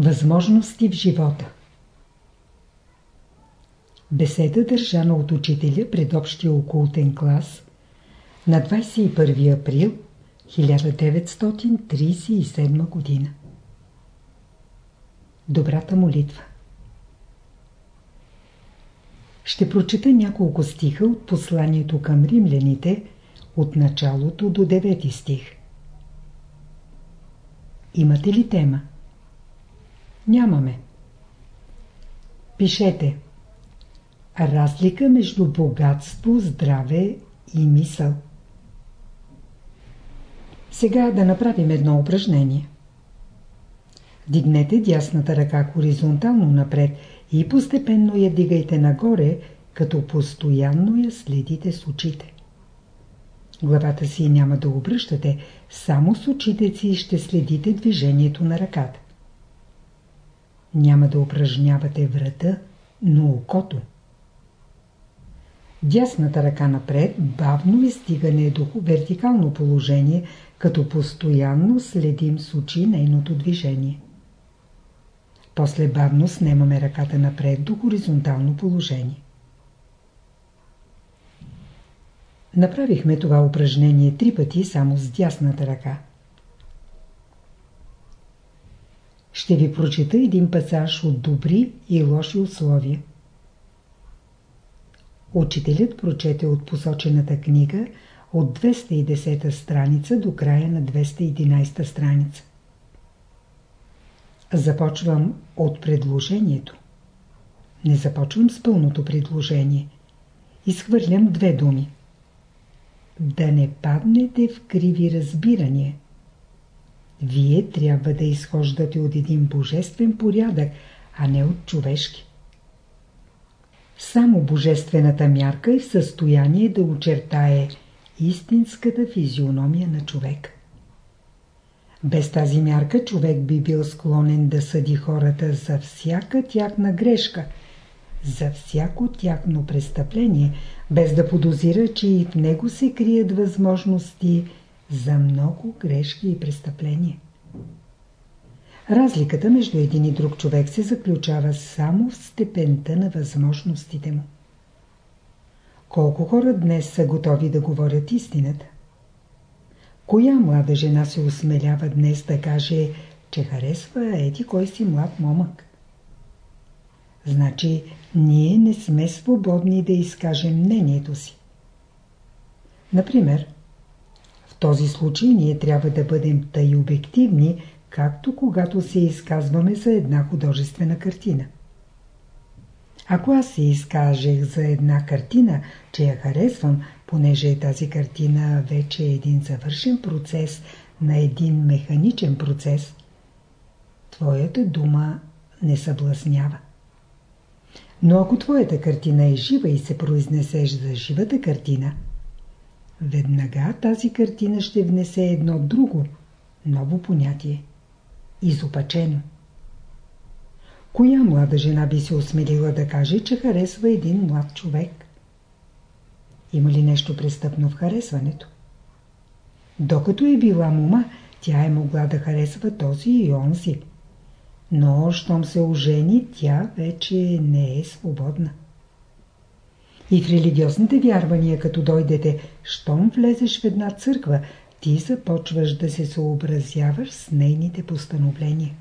Възможности в живота Беседа държана от учителя пред общия окултен клас на 21 април 1937 година. Добрата молитва Ще прочета няколко стиха от посланието към римляните от началото до 9 стих. Имате ли тема? Нямаме. Пишете. Разлика между богатство, здраве и мисъл. Сега да направим едно упражнение. Дигнете дясната ръка хоризонтално напред и постепенно я дигайте нагоре, като постоянно я следите с очите. Главата си няма да обръщате, само с очите си ще следите движението на ръката. Няма да упражнявате врата, но окото. Дясната ръка напред бавно изстигане до вертикално положение, като постоянно следим с очи нейното движение. После бавно снемаме ръката напред до хоризонтално положение. Направихме това упражнение три пъти само с дясната ръка. Ще ви прочита един пасаж от добри и лоши условия. Учителят прочете от посочената книга от 210 страница до края на 211 страница. Започвам от предложението. Не започвам с пълното предложение. Изхвърлям две думи. Да не паднете в криви разбирания. Вие трябва да изхождате от един божествен порядък, а не от човешки. Само божествената мярка е в състояние да очертае истинската физиономия на човек. Без тази мярка човек би бил склонен да съди хората за всяка тяхна грешка, за всяко тяхно престъпление, без да подозира, че и в него се крият възможности за много грешки и престъпления. Разликата между един и друг човек се заключава само в степента на възможностите му. Колко хора днес са готови да говорят истината? Коя млада жена се осмелява днес да каже, че харесва еди кой си млад момък? Значи, ние не сме свободни да изкажем мнението си. Например, този случай ние трябва да бъдем тъй обективни, както когато се изказваме за една художествена картина. Ако аз се изкажех за една картина, че я харесвам, понеже тази картина вече е един завършен процес на един механичен процес, твоята дума не съблазнява. Но ако твоята картина е жива и се произнесеш за живата картина, веднага тази картина ще внесе едно друго, ново понятие – изопачено. Коя млада жена би се осмелила да каже, че харесва един млад човек? Има ли нещо престъпно в харесването? Докато е била мума, тя е могла да харесва този и онзи. Но, щом се ожени, тя вече не е свободна. И в религиозните вярвания, като дойдете, щом влезеш в една църква, ти започваш да се съобразяваш с нейните постановления.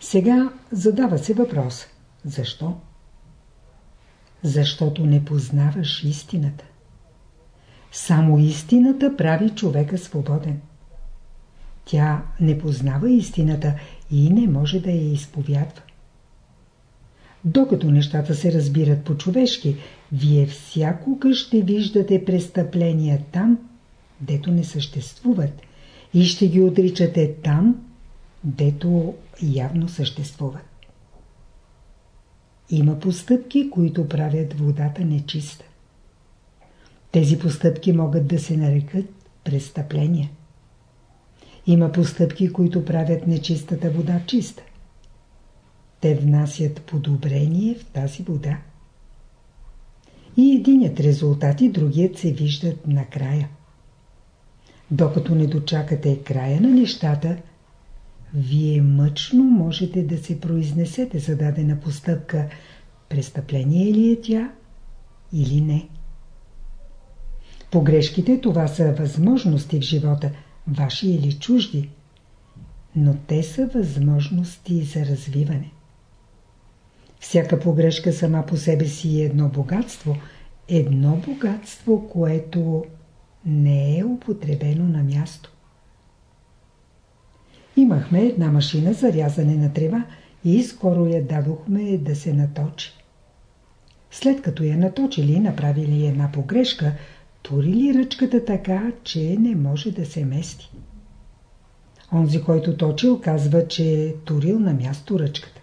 Сега задава се въпрос. Защо? Защото не познаваш истината. Само истината прави човека свободен. Тя не познава истината и не може да я изповядва. Докато нещата се разбират по-човешки, вие всякога ще виждате престъпления там, дето не съществуват, и ще ги отричате там, дето явно съществуват. Има постъпки, които правят водата нечиста. Тези постъпки могат да се нарекат престъпления. Има постъпки, които правят нечистата вода чиста. Те внасят подобрение в тази вода. И единият резултат и другият се виждат накрая. Докато не дочакате края на нещата, вие мъчно можете да се произнесете за дадена постъпка, престъпление ли е тя или не. Погрешките това са възможности в живота, ваши или чужди, но те са възможности за развиване. Всяка погрешка сама по себе си е едно богатство, едно богатство, което не е употребено на място. Имахме една машина за рязане на трева и скоро я дадохме да се наточи. След като я наточили направили една погрешка, турили ръчката така, че не може да се мести. Онзи, който точил, казва, че е турил на място ръчката.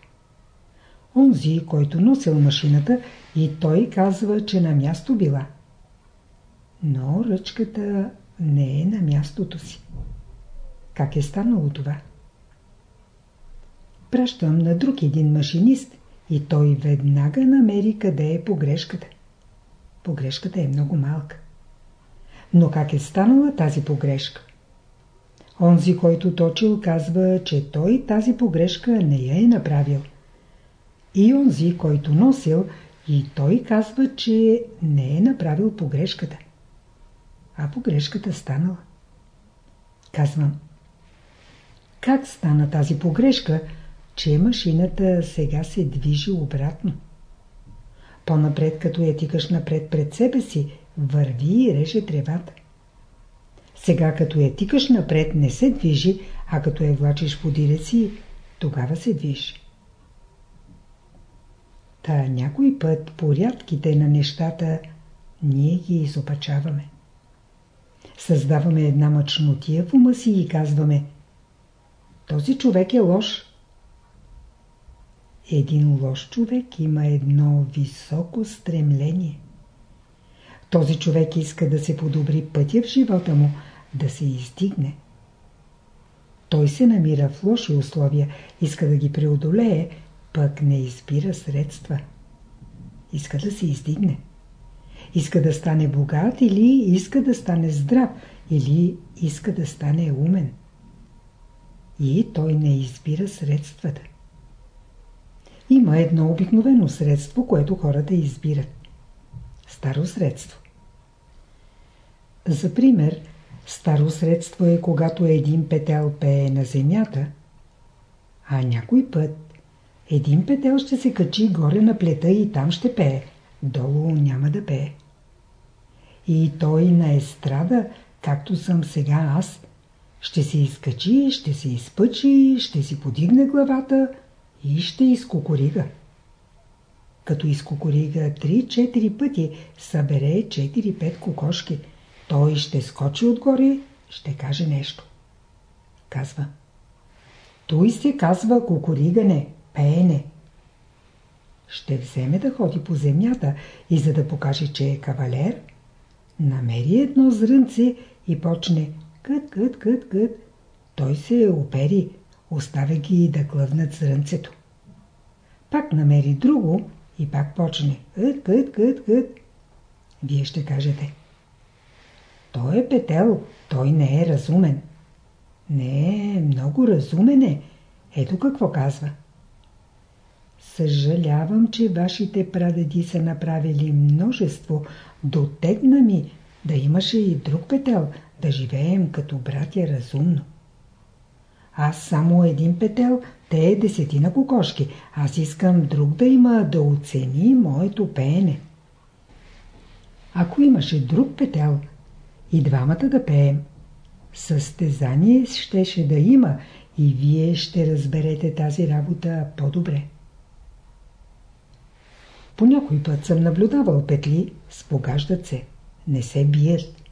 Онзи, който носил машината, и той казва, че на място била. Но ръчката не е на мястото си. Как е станало това? Пращам на друг един машинист и той веднага намери къде е погрешката. Погрешката е много малка. Но как е станала тази погрешка? Онзи, който точил, казва, че той тази погрешка не я е направил. И онзи, който носил, и той казва, че не е направил погрешката. А погрешката станала. Казвам, как стана тази погрешка, че машината сега се движи обратно? По-напред, като я тикаш напред пред себе си, върви и реже тревата. Сега, като я тикаш напред, не се движи, а като я влачиш по си, тогава се движи. Та някой път порядките на нещата ние ги изопачаваме. Създаваме една мъчнотия в ума си и казваме Този човек е лош. Един лош човек има едно високо стремление. Този човек иска да се подобри пътя в живота му, да се издигне. Той се намира в лоши условия, иска да ги преодолее, пък не избира средства. Иска да се издигне. Иска да стане богат или иска да стане здрав или иска да стане умен. И той не избира средствата. Има едно обикновено средство, което хората избират. Старо средство. За пример, старо средство е когато един петел пее на земята, а някой път един петел ще се качи горе на плета и там ще пее. Долу няма да пее. И той на естрада, както съм сега аз, ще се изкачи, ще се изпъчи, ще си подигне главата и ще изкукорига. Като изкукорига 3-4 пъти, събере 4-5 кокошки, той ще скочи отгоре, ще каже нещо. Казва. Той се казва кукуригане пеене. Ще вземе да ходи по земята и за да покаже, че е кавалер, намери едно зрънце и почне кът, кът, кът, кът. Той се опери, оставя ги да глъвнат зрънцето. Пак намери друго и пак почне кът, кът, кът, кът. Вие ще кажете. Той е петел, той не е разумен. Не, много разумен е. Ето какво казва. Съжалявам, че вашите прадеди са направили множество. Дотегна ми да имаше и друг петел, да живеем като братя разумно. Аз само един петел, те е десетина кокошки. Аз искам друг да има да оцени моето пеене. Ако имаше друг петел и двамата да пеем, състезание щеше да има и вие ще разберете тази работа по-добре. По някой път съм наблюдавал петли, спогаждат се, не се бият,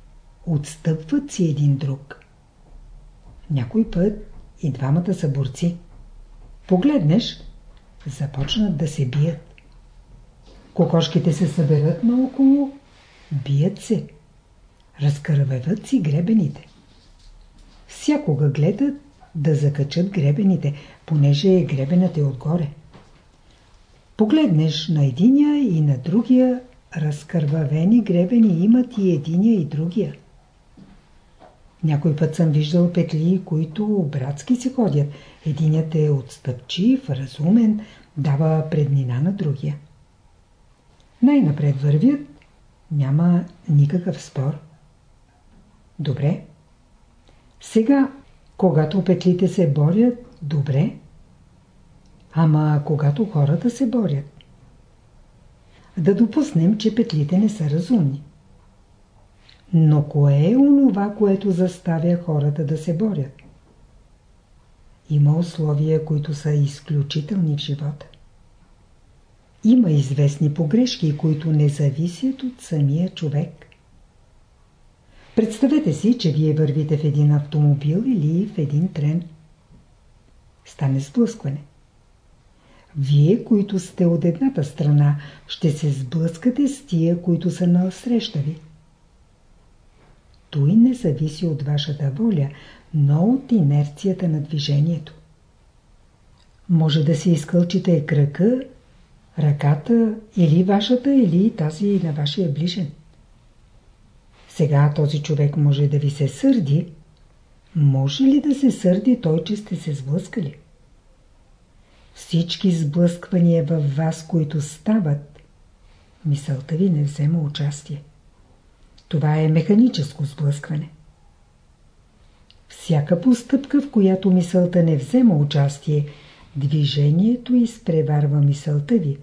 отстъпват си един друг. Някой път и двамата са борци. Погледнеш, започнат да се бият. Кокошките се съберат наоколо, бият се, разкървеват си гребените. Всякога гледат да закачат гребените, понеже гребенът е отгоре. Погледнеш на единия и на другия, разкървавени гребени имат и единия и другия. Някой път съм виждал петли, които братски се ходят. Единият е отстъпчив, разумен, дава преднина на другия. Най-напред вървят, няма никакъв спор. Добре. Сега, когато петлите се борят, добре. Ама когато хората се борят. Да допуснем, че петлите не са разумни. Но кое е онова, което заставя хората да се борят? Има условия, които са изключителни в живота. Има известни погрешки, които не зависят от самия човек. Представете си, че вие вървите в един автомобил или в един трен. Стане сблъскване. Вие, които сте от едната страна, ще се сблъскате с тия, които са на среща ви. Той не зависи от вашата воля, но от инерцията на движението. Може да се изкълчите кръка, ръката или вашата, или тази на вашия ближен. Сега този човек може да ви се сърди. Може ли да се сърди той, че сте се сблъскали? Всички сблъсквания във вас, които стават, мисълта ви не взема участие. Това е механическо сблъскване. Всяка постъпка, в която мисълта не взема участие, движението изпреварва мисълта ви.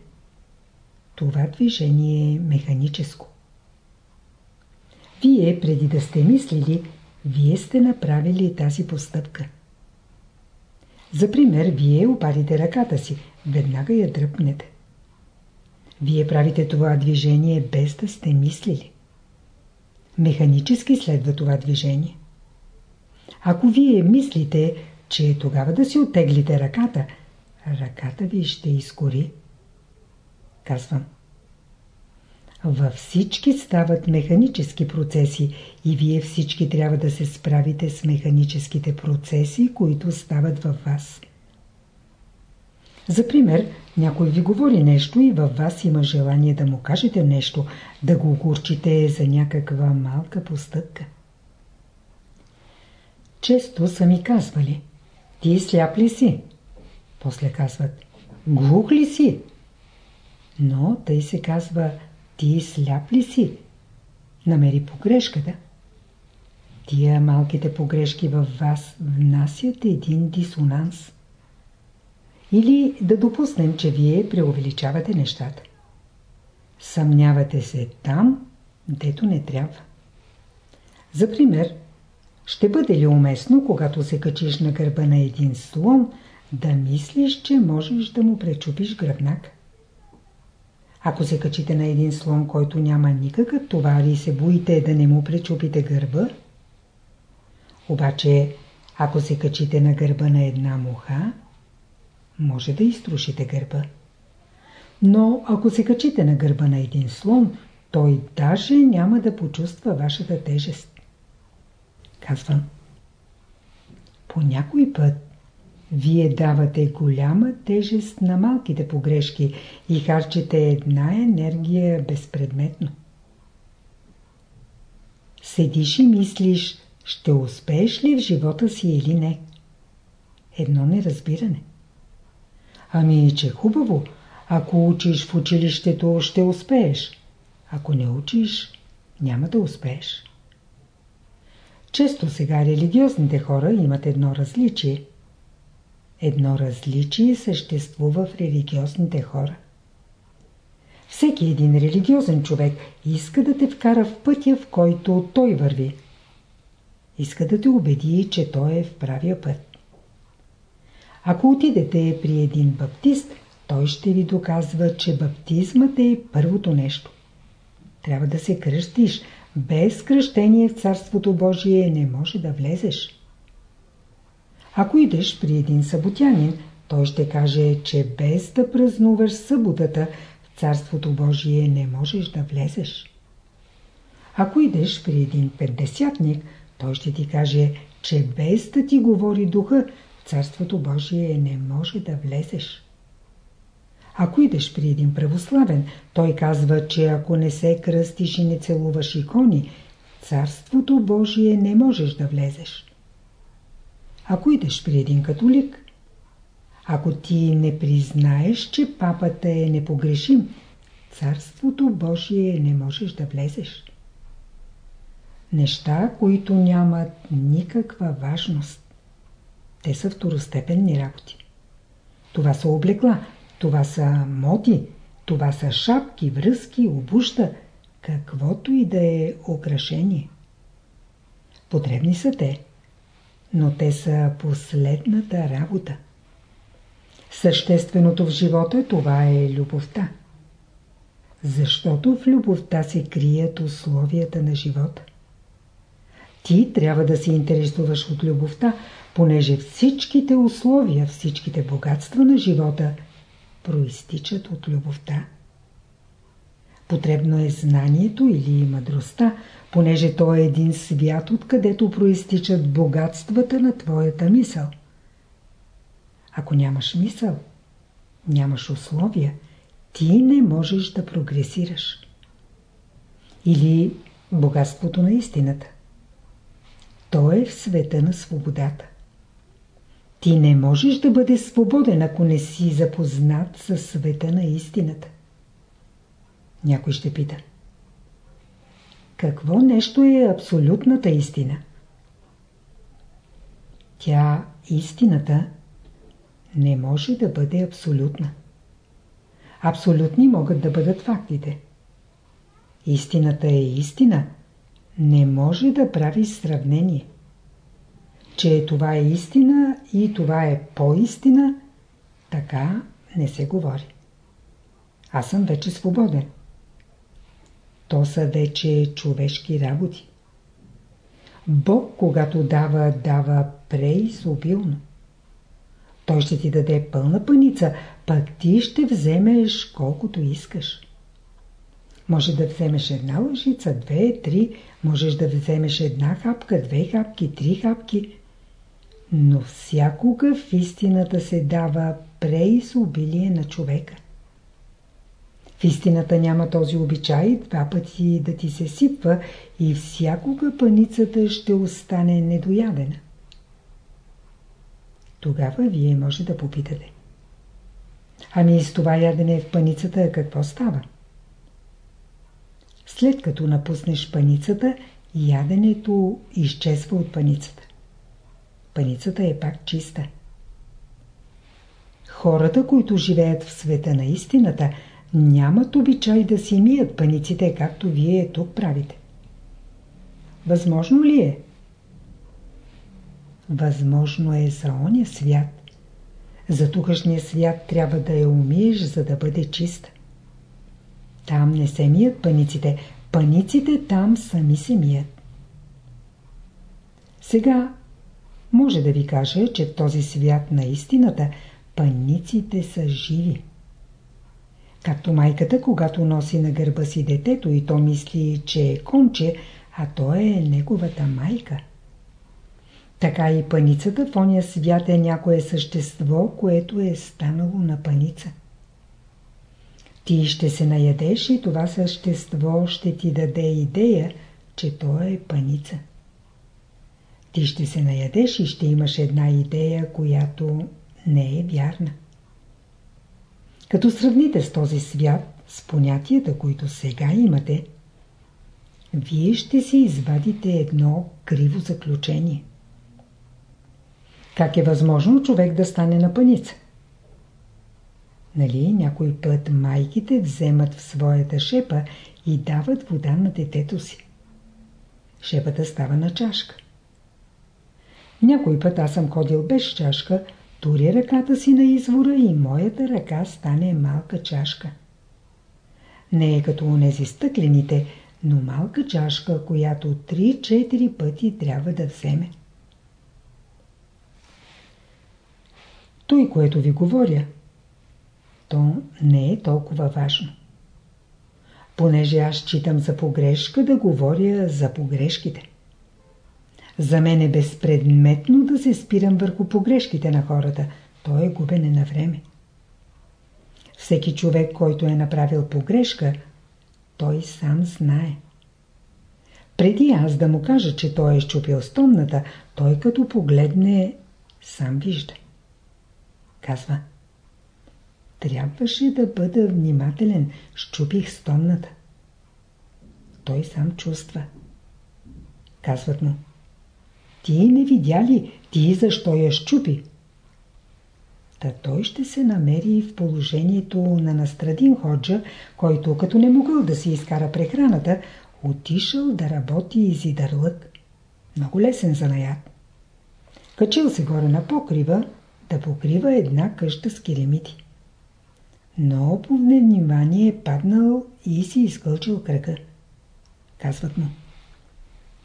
Това движение е механическо. Вие, преди да сте мислили, вие сте направили тази постъпка. За пример, вие опарите ръката си, веднага я дръпнете. Вие правите това движение без да сте мислили. Механически следва това движение. Ако вие мислите, че тогава да си оттеглите ръката, ръката ви ще изкори. Казвам. Във всички стават механически процеси и вие всички трябва да се справите с механическите процеси, които стават във вас. За пример, някой ви говори нещо и във вас има желание да му кажете нещо, да го огурчите за някаква малка постъпка. Често са ми казвали, ти сляп ли си? После казват, глух ли си? Но тъй се казва, ти сляп ли си? Намери погрешката. Тия малките погрешки във вас внасят един дисонанс. Или да допуснем, че вие преувеличавате нещата. Съмнявате се там, дето не трябва. За пример, ще бъде ли уместно, когато се качиш на гърба на един слон, да мислиш, че можеш да му пречупиш гръбнак? Ако се качите на един слон, който няма никакъв товар и се боите да не му пречупите гърба, обаче ако се качите на гърба на една муха, може да изтрушите гърба. Но ако се качите на гърба на един слон, той даже няма да почувства вашата тежест. Казвам. По някой път вие давате голяма тежест на малките погрешки и харчите една енергия безпредметно. Седиш и мислиш, ще успееш ли в живота си или не? Едно неразбиране. Ами, че хубаво. Ако учиш в училището, ще успееш. Ако не учиш, няма да успееш. Често сега религиозните хора имат едно различие. Едно различие съществува в религиозните хора. Всеки един религиозен човек иска да те вкара в пътя, в който той върви. Иска да те убеди, че той е в правия път. Ако отидете при един баптист, той ще ви доказва, че баптизмът е първото нещо. Трябва да се кръстиш. Без кръщение в Царството Божие не може да влезеш. Ако идеш при един съботянин, той ще каже, че без да празнуваш съботата в Царството Божие не можеш да влезеш. Ако идеш при един петдесятник, той ще ти каже, че без да ти говори духа, Царството Божие не може да влезеш. Ако идеш при един православен, той казва, че ако не се кръстиш и не целуваш икони, Царството Божие не можеш да влезеш. Ако идеш при един католик, ако ти не признаеш, че папата е непогрешим, Царството Божие не можеш да влезеш. Неща, които нямат никаква важност. Те са второстепенни работи. Това са облекла, това са моти, това са шапки, връзки, обуща, каквото и да е украшение. Потребни са те, но те са последната работа. Същественото в живота това е любовта. Защото в любовта се крият условията на живота. Ти трябва да се интересуваш от любовта, понеже всичките условия, всичките богатства на живота проистичат от любовта. Потребно е знанието или мъдростта, понеже то е един свят, откъдето проистичат богатствата на твоята мисъл. Ако нямаш мисъл, нямаш условия, ти не можеш да прогресираш. Или богатството на истината. То е в света на свободата. Ти не можеш да бъдеш свободен, ако не си запознат със света на истината. Някой ще пита. Какво нещо е абсолютната истина? Тя, истината, не може да бъде абсолютна. Абсолютни могат да бъдат фактите. Истината е истина. Не може да прави сравнение. Че това е истина и това е по-истина, така не се говори. Аз съм вече свободен. То са вече човешки работи. Бог, когато дава, дава преизобилно. Той ще ти даде пълна паница, пък ти ще вземеш колкото искаш. Може да вземеш една лъжица, две, три, можеш да вземеш една хапка, две хапки, три хапки. Но всякога в истината се дава преизобилие на човека. В истината няма този обичай два пъти да ти се сипва и всякога паницата ще остане недоядена. Тогава вие може да попитате. Ами с това ядене в паницата какво става? След като напуснеш паницата, яденето изчезва от паницата. Паницата е пак чиста. Хората, които живеят в света на истината, нямат обичай да си мият паниците, както вие тук правите. Възможно ли е? Възможно е за оня свят. За тукашния свят трябва да я умиеш, за да бъде чиста. Там не се мият паниците. Паниците там сами се мият. Сега може да ви кажа, че в този свят на истината паниците са живи. Както майката, когато носи на гърба си детето и то мисли, че е конче, а то е неговата майка. Така и паницата в ония свят е някое същество, което е станало на паница. Ти ще се наядеш и това същество ще ти даде идея, че то е паница. Ти ще се наядеш и ще имаш една идея, която не е вярна. Като сравните с този свят, с понятията, които сега имате, вие ще си извадите едно криво заключение. Как е възможно човек да стане на паница? Нали някой път майките вземат в своята шепа и дават вода на детето си. Шепата става на чашка. Някой път аз съм ходил без чашка, тури ръката си на извора и моята ръка стане малка чашка. Не е като унези стъклените, но малка чашка, която 3-4 пъти трябва да вземе. Той, което ви говоря, то не е толкова важно. Понеже аз читам за погрешка да говоря за погрешките. За мен е безпредметно да се спирам върху погрешките на хората. То е губене на време. Всеки човек, който е направил погрешка, той сам знае. Преди аз да му кажа, че той е щупил стомната, той като погледне, сам вижда. Казва. Трябваше да бъда внимателен, щупих стомната. Той сам чувства. Казват му. Ти не видя ли, ти защо я щупи? Та той ще се намери в положението на Настрадин Ходжа, който като не могъл да си изкара прехраната, отишъл да работи изидърлък. Много лесен занаят. Качил се горе на покрива да покрива една къща с керемити. Но по внимание е паднал и си изкълчил кръка. Казват му.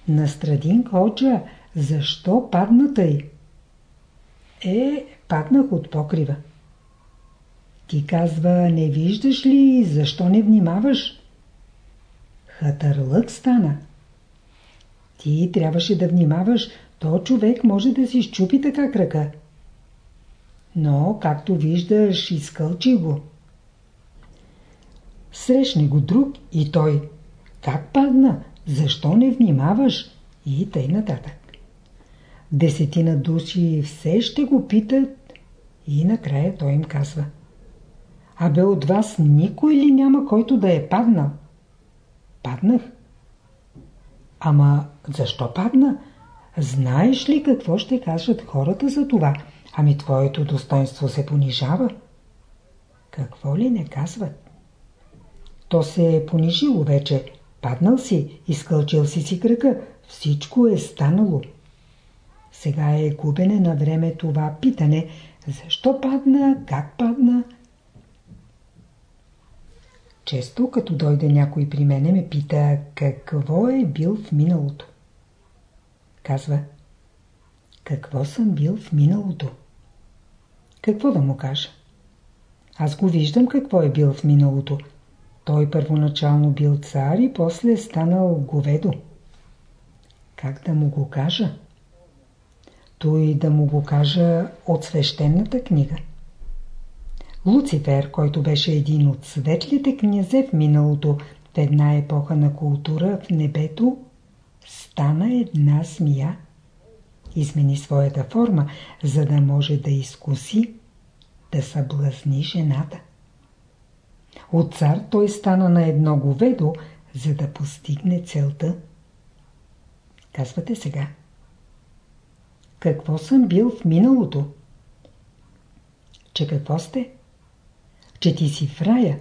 Настрадин Ходжа, защо падна тъй? Е, паднах от покрива. Ти казва, не виждаш ли, защо не внимаваш? Хатърлък стана. Ти трябваше да внимаваш, то човек може да си щупи така крака. Но, както виждаш, изкълчи го. Срещне го друг и той. Как падна? Защо не внимаваш? И тъй нататък. Десетина души все ще го питат и накрая той им казва. Абе от вас никой ли няма, който да е паднал? Паднах. Ама защо падна? Знаеш ли какво ще кажат хората за това? Ами твоето достоинство се понижава. Какво ли не казват? То се е понижило вече. Паднал си, изкълчил си си кръка. Всичко е станало. Сега е губене на време това питане. Защо падна? Как падна? Често, като дойде някой при мене, ме пита какво е бил в миналото. Казва, какво съм бил в миналото? Какво да му кажа? Аз го виждам какво е бил в миналото. Той първоначално бил цар и после станал говедо. Как да му го кажа? Той да му го кажа от свещената книга. Луцифер, който беше един от светлите князе в миналото, в една епоха на култура в небето, стана една смия. Измени своята форма, за да може да изкуси, да съблазни жената. От цар той стана на едно говедо, за да постигне целта. Казвате сега. Какво съм бил в миналото? Че какво сте? Че ти си в рая.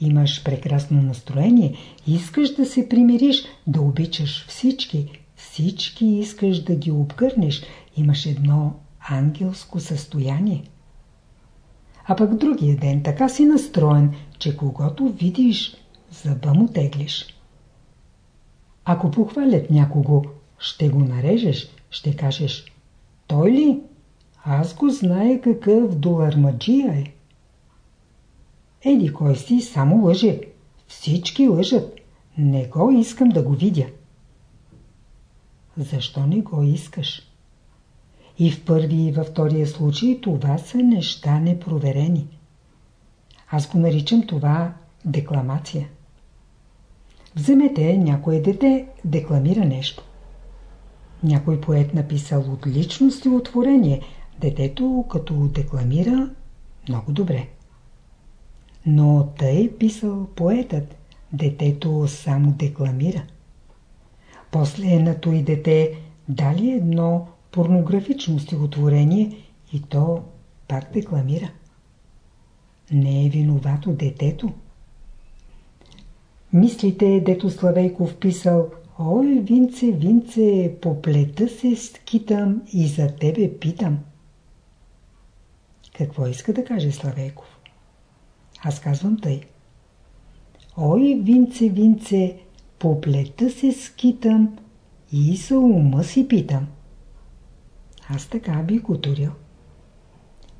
Имаш прекрасно настроение, искаш да се примириш, да обичаш всички, всички искаш да ги обгърнеш, имаш едно ангелско състояние. А пък другия ден така си настроен, че когато видиш, зъба му теглиш. Ако похвалят някого, ще го нарежеш, ще кажеш Той ли? Аз го знае какъв долармаджия е. Еди кой си само лъже. Всички лъжат. Не го искам да го видя. Защо не го искаш? И в първи и във втория случай това са неща непроверени. Аз го наричам това декламация. Вземете някое дете, декламира нещо. Някой поет написал отлично стилотворение. Детето, като декламира, много добре. Но тъй писал поетът. Детето само декламира. После на той дете дали едно порнографично стихотворение и то пак декламира. Не е виновато детето. Мислите, дето Славейков писал Ой, винце, винце, по плета се скитам и за тебе питам. Какво иска да каже Славейков? Аз казвам тъй. Ой, винце, винце, по плета се скитам и за ума си питам. Аз така би го турил.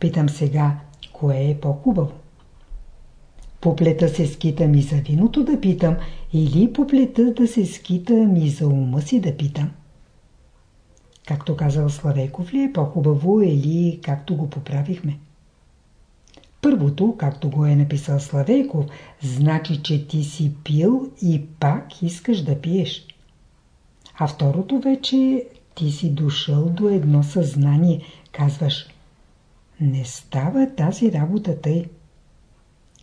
Питам сега, кое е по-хубаво? По плета се скитам и за виното да питам, или по плета да се скитам и за ума си да питам. Както казал Славейков ли е по-хубаво или както го поправихме? Първото, както го е написал Славейков, значи, че ти си пил и пак искаш да пиеш. А второто вече ти си дошъл до едно съзнание. Казваш, не става тази работа тъй.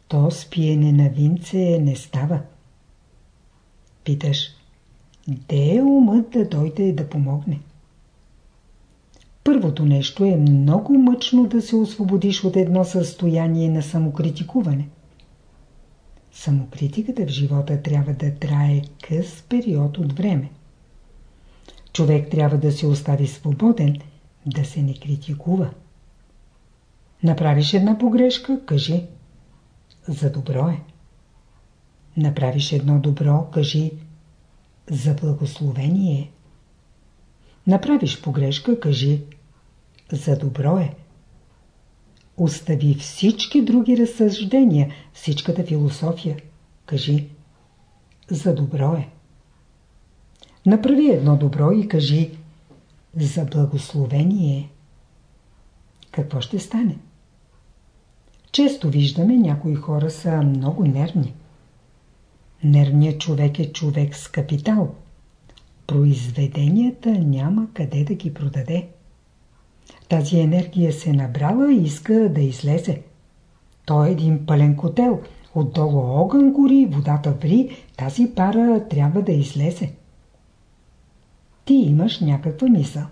То спиене на винце не става. Питаш, де е умът да дойде да помогне? Първото нещо е много мъчно да се освободиш от едно състояние на самокритикуване. Самокритиката в живота трябва да трае къс период от време. Човек трябва да се остави свободен, да се не критикува. Направиш една погрешка, кажи. За добро е. Направиш едно добро, кажи. За благословение. Направиш погрешка, кажи. За добро е. Остави всички други разсъждения, всичката философия. Кажи. За добро е. Направи едно добро и кажи. За благословение. Какво ще стане? Често виждаме, някои хора са много нервни. Нервният човек е човек с капитал. Произведенията няма къде да ги продаде. Тази енергия се набрала и иска да излезе. Той е един пълен котел. Отдолу огън гори, водата ври, тази пара трябва да излезе. Ти имаш някаква мисъл.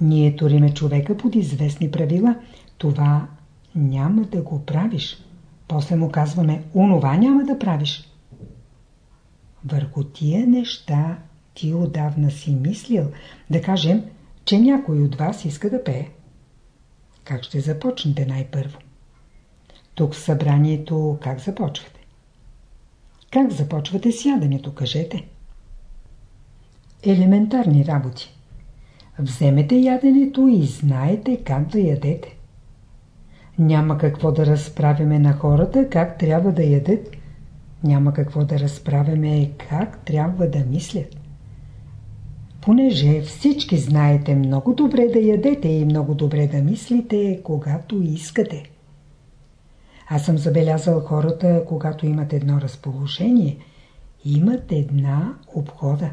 Ние туриме човека под известни правила. Това няма да го правиш. После му казваме, онова няма да правиш. Върху тия неща ти отдавна си мислил, да кажем, че някой от вас иска да пее. Как ще започнете най-първо? Тук в събранието как започвате? Как започвате сядането, кажете? Елементарни работи. Вземете яденето и знаете как да ядете. Няма какво да разправяме на хората как трябва да ядат. Няма какво да разправяме как трябва да мислят. Понеже всички знаете много добре да ядете и много добре да мислите, когато искате. Аз съм забелязал хората, когато имат едно разположение, имат една обхода.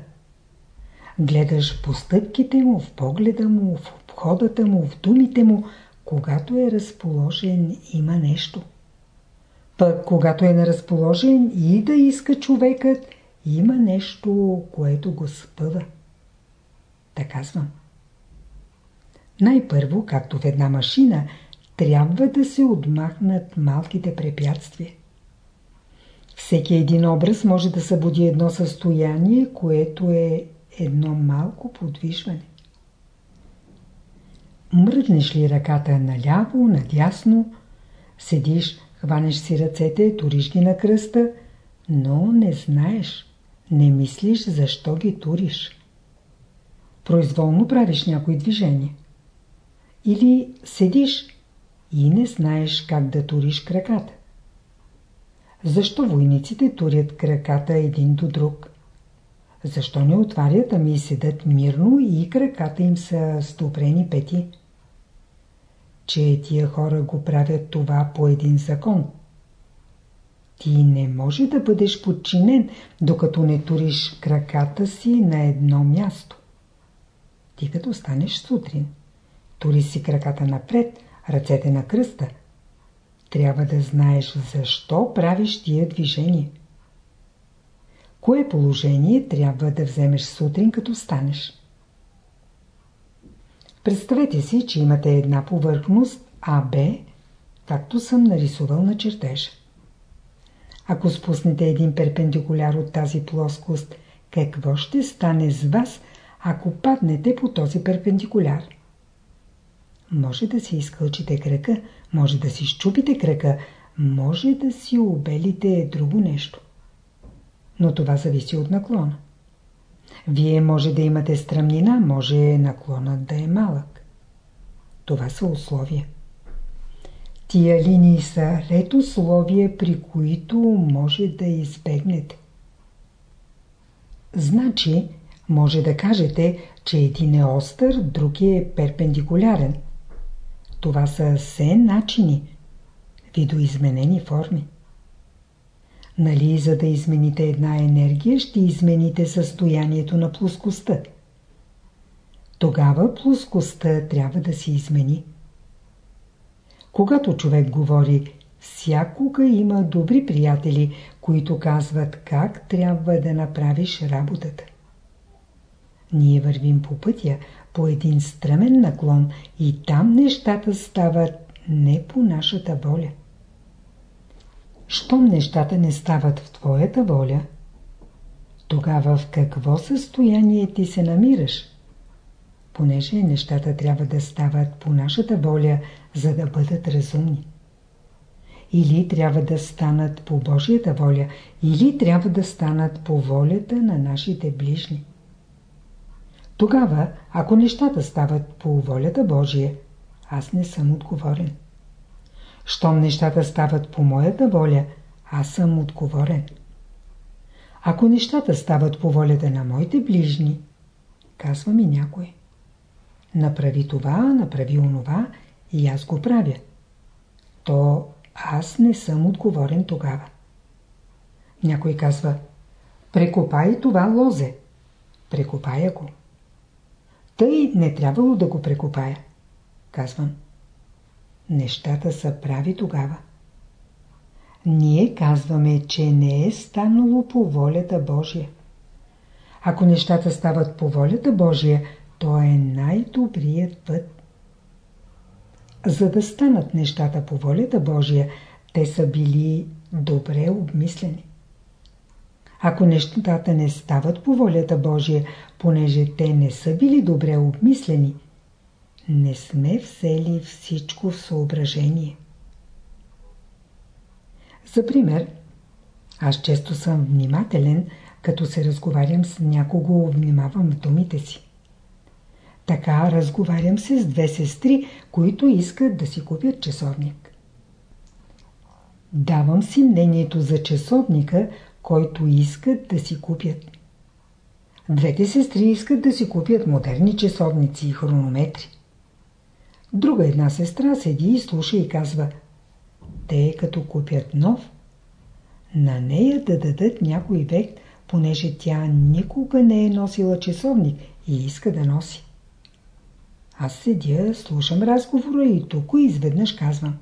Гледаш постъпките му, в погледа му, в обходата му, в думите му, когато е разположен, има нещо. Пък когато е неразположен и да иска човекът, има нещо, което го спъва. Да казвам. Най-първо, както в една машина, трябва да се отмахнат малките препятствия. Всеки един образ може да събуди едно състояние, което е едно малко подвижване. Мръднеш ли ръката наляво, надясно, седиш, хванеш си ръцете, туриш ги на кръста, но не знаеш, не мислиш защо ги туриш. Произволно правиш някои движения. Или седиш и не знаеш как да туриш краката. Защо войниците турят краката един до друг? Защо не отварят, ами седат мирно и краката им са стопрени пети? Че тия хора го правят това по един закон. Ти не може да бъдеш подчинен, докато не туриш краката си на едно място. Ти като станеш сутрин, тури си краката напред, ръцете на кръста. Трябва да знаеш защо правиш тия движения. Кое положение трябва да вземеш сутрин като станеш? Представете си, че имате една повърхност АБ, както съм нарисувал на чертежа. Ако спуснете един перпендикуляр от тази плоскост, какво ще стане с вас, ако паднете по този перпендикуляр? Може да си изкълчите кръка, може да си щупите кръка, може да си обелите друго нещо но това зависи от наклона. Вие може да имате стръмнина, може наклонът да е малък. Това са условия. Тия линии са ред условия, при които може да избегнете. Значи, може да кажете, че един е остър, друг е перпендикулярен. Това са все начини, видоизменени форми. Нали за да измените една енергия, ще измените състоянието на плоскостта. Тогава плоскостта трябва да се измени. Когато човек говори, всякога има добри приятели, които казват как трябва да направиш работата. Ние вървим по пътя, по един стръмен наклон и там нещата стават не по нашата воля. Щом нещата не стават в твоята воля, тогава в какво състояние ти се намираш? Понеже нещата трябва да стават по нашата воля, за да бъдат разумни. Или трябва да станат по Божията воля, или трябва да станат по волята на нашите ближни. Тогава, ако нещата стават по волята Божия, аз не съм отговорен. Щом нещата стават по моята воля, аз съм отговорен. Ако нещата стават по волята на моите ближни, казва ми някой. Направи това, направи онова и аз го правя. То аз не съм отговорен тогава. Някой казва, прекопай това лозе. Прекопая го. Тъй не трябвало да го прекопая. Казвам. Нещата са прави тогава. Ние казваме, че не е станало по волята Божия. Ако нещата стават по волята Божия, то е най-добрият път. За да станат нещата по волята Божия, те са били добре обмислени. Ако нещата не стават по волята Божия, понеже те не са били добре обмислени, не сме взели всичко в съображение. За пример, аз често съм внимателен, като се разговарям с някого, внимавам в думите си. Така разговарям се с две сестри, които искат да си купят часовник. Давам си мнението за часовника, който искат да си купят. Двете сестри искат да си купят модерни часовници и хронометри. Друга една сестра седи и слуша и казва Те като купят нов, на нея да дадат някой век, понеже тя никога не е носила часовник и иска да носи. Аз седя, слушам разговора и тук изведнъж казвам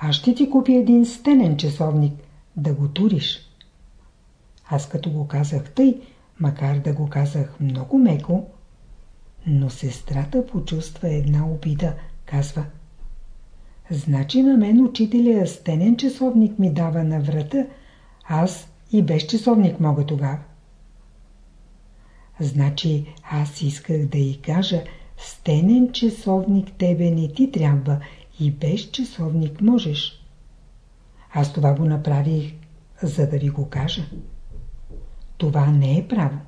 Аз ще ти купя един стенен часовник, да го туриш. Аз като го казах тъй, макар да го казах много меко, но сестрата почувства една обида, казва Значи на мен учителя стенен часовник ми дава на врата, аз и без часовник мога тогава. Значи аз исках да й кажа, стенен часовник тебе не ти трябва и без часовник можеш. Аз това го направих, за да ви го кажа. Това не е право.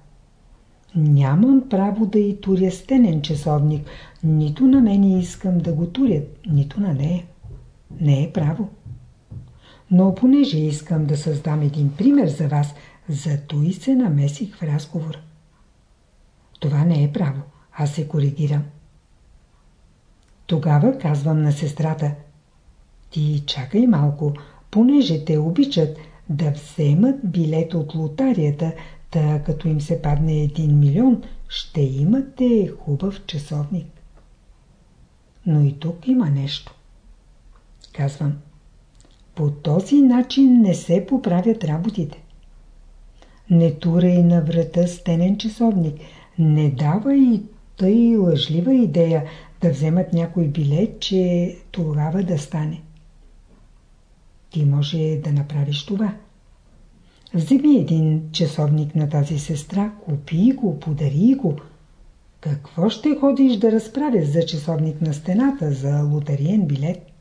Нямам право да и туря стенен часовник. Нито на мене искам да го турят, нито на нея. Не е право. Но понеже искам да създам един пример за вас, зато и се намесих в разговор. Това не е право. Аз се коригирам. Тогава казвам на сестрата. Ти чакай малко, понеже те обичат да вземат билет от лотарията, Та като им се падне един милион, ще имате хубав часовник. Но и тук има нещо. Казвам, по този начин не се поправят работите. Не турай на врата стенен часовник, не дава и тъй лъжлива идея да вземат някой билет, че тогава да стане. Ти може да направиш това. Вземи един часовник на тази сестра, купи го, подари го. Какво ще ходиш да разправяш за часовник на стената, за лотариен билет?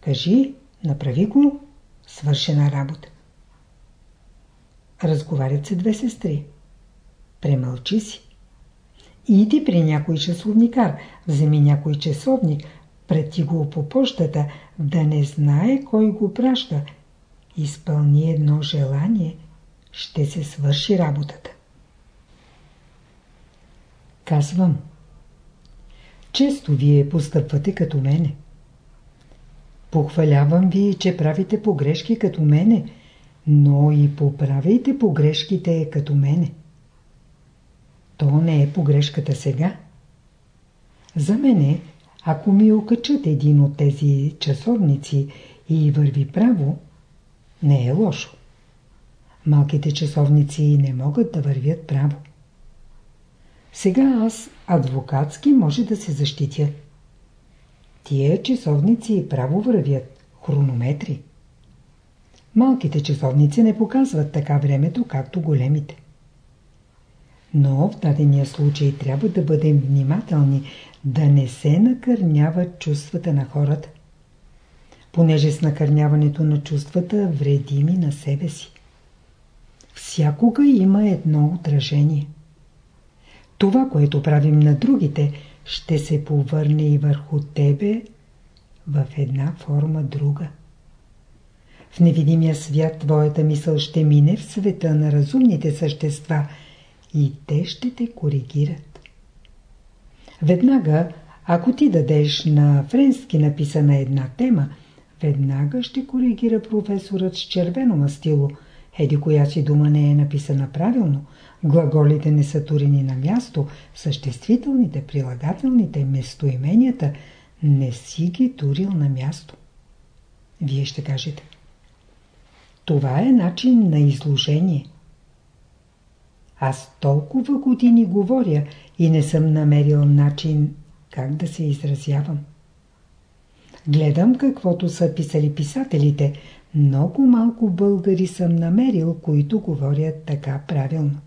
Кажи, направи го, свършена работа. Разговарят се две сестри. Премълчи си. Иди при някой часовникар, вземи някой часовник, прети го по почтата, да не знае кой го праща – изпълни едно желание, ще се свърши работата. Казвам. Често вие постъпвате като мене. Похвалявам ви, че правите погрешки като мене, но и поправяйте погрешките като мене. То не е погрешката сега. За мене, ако ми окачат един от тези часовници и върви право, не е лошо. Малките часовници не могат да вървят право. Сега аз адвокатски може да се защитя. Тия часовници право вървят, хронометри. Малките часовници не показват така времето, както големите. Но в дадения случай трябва да бъдем внимателни, да не се накърняват чувствата на хората. Понеже с накърняването на чувствата вредими на себе си. Всякога има едно отражение. Това, което правим на другите, ще се повърне и върху тебе в една форма друга. В невидимия свят твоята мисъл ще мине в света на разумните същества и те ще те коригират. Веднага, ако ти дадеш на френски написана една тема, веднага ще коригира професорът с червено мастило. Еди коя си дума не е написана правилно, глаголите не са турени на място, съществителните, прилагателните, местоименията не си ги турил на място. Вие ще кажете. Това е начин на изложение. Аз толкова години говоря и не съм намерил начин как да се изразявам. Гледам каквото са писали писателите. Много малко българи съм намерил, които говорят така правилно.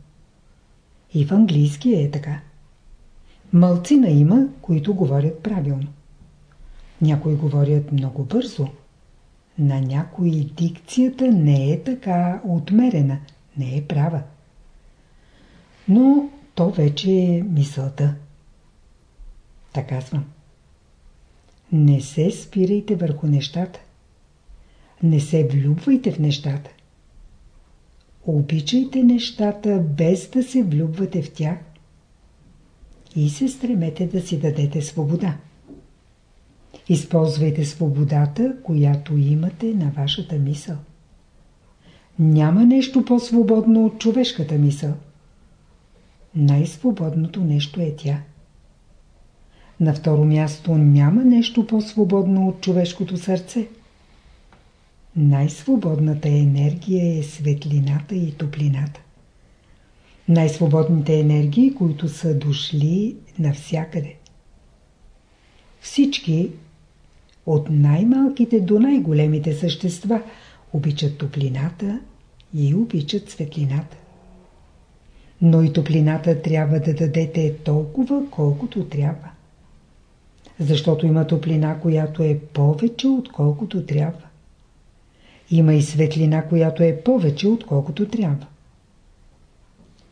И в английски е така. Малцина има, които говорят правилно. Някои говорят много бързо. На някои дикцията не е така отмерена, не е права. Но то вече е мисълта. Така казвам. Не се спирайте върху нещата. Не се влюбвайте в нещата. Обичайте нещата без да се влюбвате в тях. И се стремете да си дадете свобода. Използвайте свободата, която имате на вашата мисъл. Няма нещо по-свободно от човешката мисъл. Най-свободното нещо е тя. На второ място няма нещо по-свободно от човешкото сърце. Най-свободната енергия е светлината и топлината. Най-свободните енергии, които са дошли навсякъде. Всички, от най-малките до най-големите същества, обичат топлината и обичат светлината. Но и топлината трябва да дадете толкова, колкото трябва. Защото има топлина, която е повече, отколкото трябва. Има и светлина, която е повече, отколкото трябва.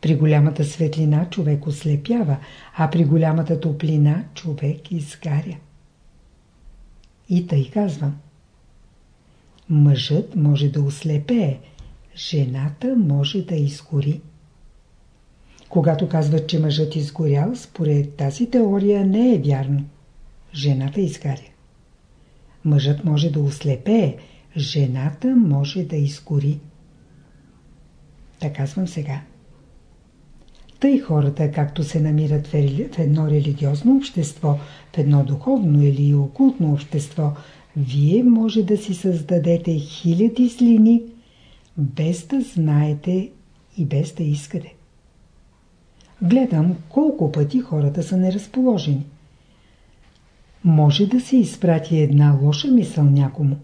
При голямата светлина човек ослепява, а при голямата топлина човек изгаря. И тъй казвам. Мъжът може да ослепее, жената може да изгори. Когато казват, че мъжът изгорял, според тази теория не е вярно. Жената изгаря. Мъжът може да ослепее, жената може да изгори. Така казвам сега. Тъй хората, както се намират в едно религиозно общество, в едно духовно или окултно общество, вие може да си създадете хиляди слини, без да знаете и без да искате. Гледам колко пъти хората са неразположени. Може да се изпрати една лоша мисъл някому.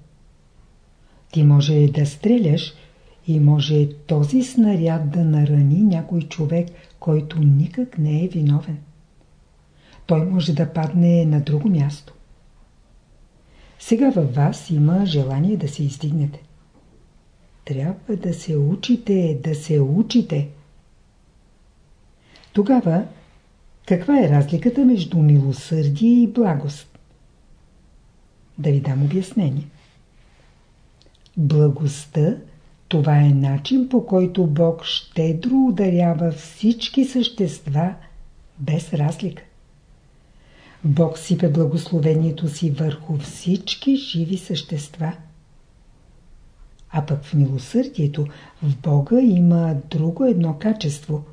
Ти може да стреляш и може този снаряд да нарани някой човек, който никак не е виновен. Той може да падне на друго място. Сега във вас има желание да се издигнете. Трябва да се учите, да се учите. Тогава, каква е разликата между милосърдие и благост? Да ви дам обяснение. Благостта – това е начин по който Бог щедро ударява всички същества без разлика. Бог сипе благословението си върху всички живи същества. А пък в милосърдието, в Бога има друго едно качество.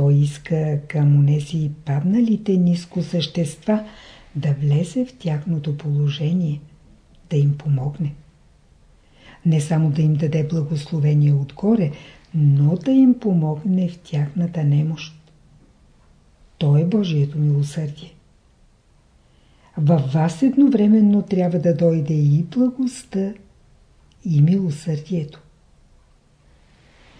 Той иска към унеси падналите ниско същества да влезе в тяхното положение, да им помогне. Не само да им даде благословение отгоре, но да им помогне в тяхната немощ. То е Божието милосърдие. Във вас едновременно трябва да дойде и благостта, и милосърдието.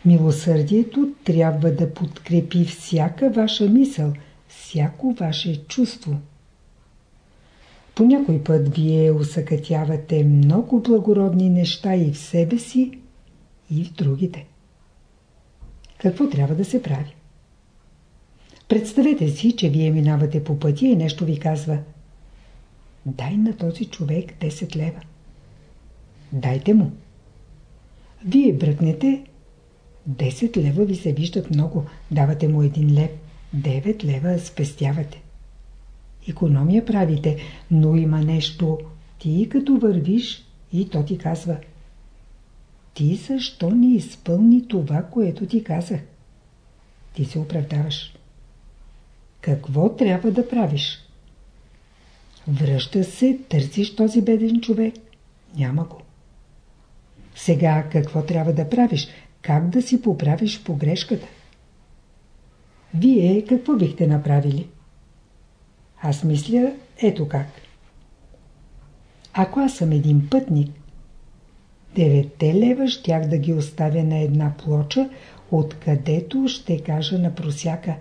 Милосърдието трябва да подкрепи всяка ваша мисъл, всяко ваше чувство. По някой път вие усъкътявате много благородни неща и в себе си, и в другите. Какво трябва да се прави? Представете си, че вие минавате по пътя и нещо ви казва Дай на този човек 10 лева. Дайте му. Вие бръкнете 10 лева ви се виждат много. Давате му 1 лев. 9 лева спестявате. Економия правите, но има нещо. Ти като вървиш и то ти казва. Ти защо не изпълни това, което ти казах? Ти се оправдаваш. Какво трябва да правиш? Връща се, търсиш този беден човек. Няма го. Сега какво трябва да правиш? Как да си поправиш погрешката? Вие какво бихте направили? Аз мисля ето как. Ако аз съм един пътник, деветте лева щях да ги оставя на една плоча, откъдето ще кажа на просяка.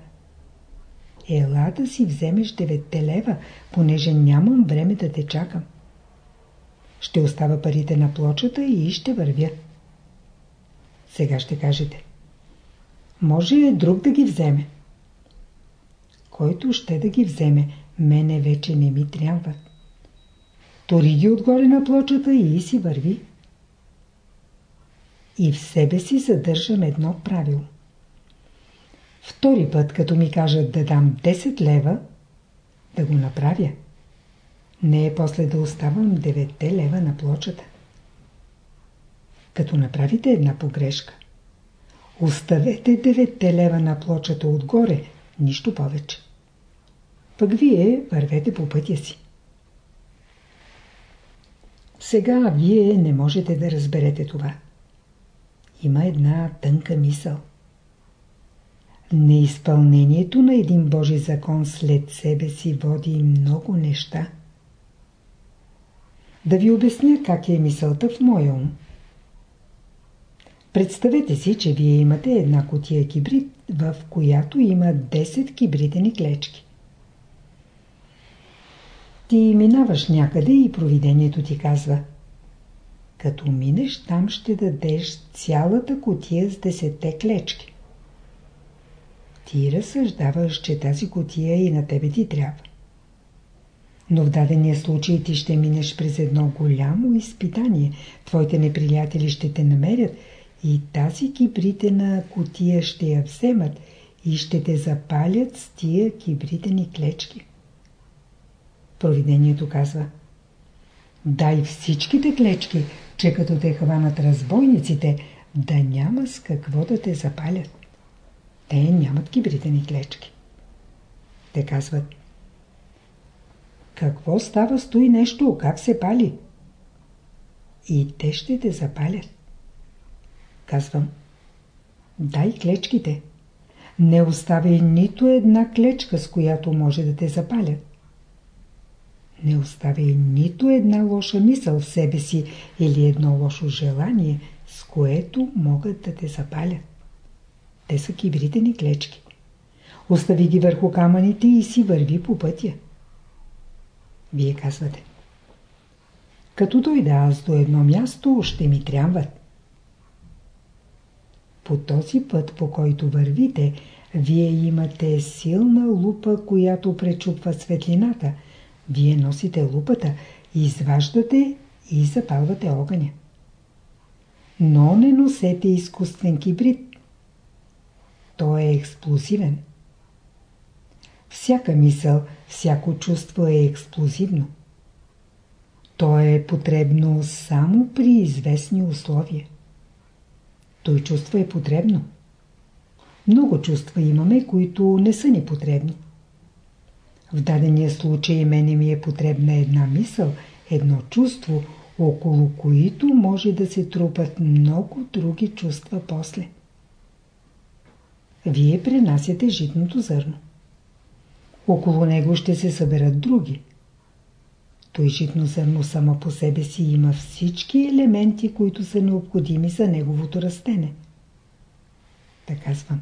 Ела да си вземеш деветте лева, понеже нямам време да те чакам. Ще остава парите на плочата и ще вървя. Сега ще кажете. Може друг да ги вземе. Който ще да ги вземе, мене вече не ми трябва. Тори ги отгоре на плочата и си върви. И в себе си съдържам едно правило. Втори път, като ми кажат да дам 10 лева, да го направя. Не е после да оставам 9 лева на плочата. Като направите една погрешка, оставете 9 лева на плочата отгоре, нищо повече. Пък вие вървете по пътя си. Сега вие не можете да разберете това. Има една тънка мисъл. Неизпълнението на един Божи закон след себе си води много неща. Да ви обясня как е мисълта в моя ум. Представете си, че вие имате една котия кибрид, в която има 10 кибридени клечки. Ти минаваш някъде и провидението ти казва Като минеш, там ще дадеш цялата котия с 10 клечки. Ти разсъждаваш, че тази котия и на тебе ти трябва. Но в дадения случай ти ще минеш през едно голямо изпитание. Твоите неприятели ще те намерят и тази кибритена котия ще я вземат и ще те запалят с тия кибритени клечки. Провидението казва Дай всичките клечки, че като те хванат разбойниците, да няма с какво да те запалят. Те нямат кибритени клечки. Те казват Какво става с той нещо? Как се пали? И те ще те запалят. Казвам Дай клечките. Не оставяй нито една клечка, с която може да те запалят. Не оставяй нито една лоша мисъл в себе си или едно лошо желание, с което могат да те запалят. Те са кибритени клечки. Остави ги върху камъните и си върви по пътя. Вие казвате. Като дойда аз до едно място, ще ми трябват. По този път, по който вървите, вие имате силна лупа, която пречупва светлината. Вие носите лупата, изваждате и запалвате огъня. Но не носете изкуствен кибрид. Той е експлозивен. Всяка мисъл, всяко чувство е експлозивно. То е потребно само при известни условия. Той чувство е потребно. Много чувства имаме, които не са ни потребни. В дадения случай мене ми е потребна една мисъл, едно чувство, около които може да се трупат много други чувства после. Вие пренасяте житното зърно. Около него ще се съберат други. Той житно зърно само по себе си има всички елементи, които са необходими за неговото растене. Така казвам.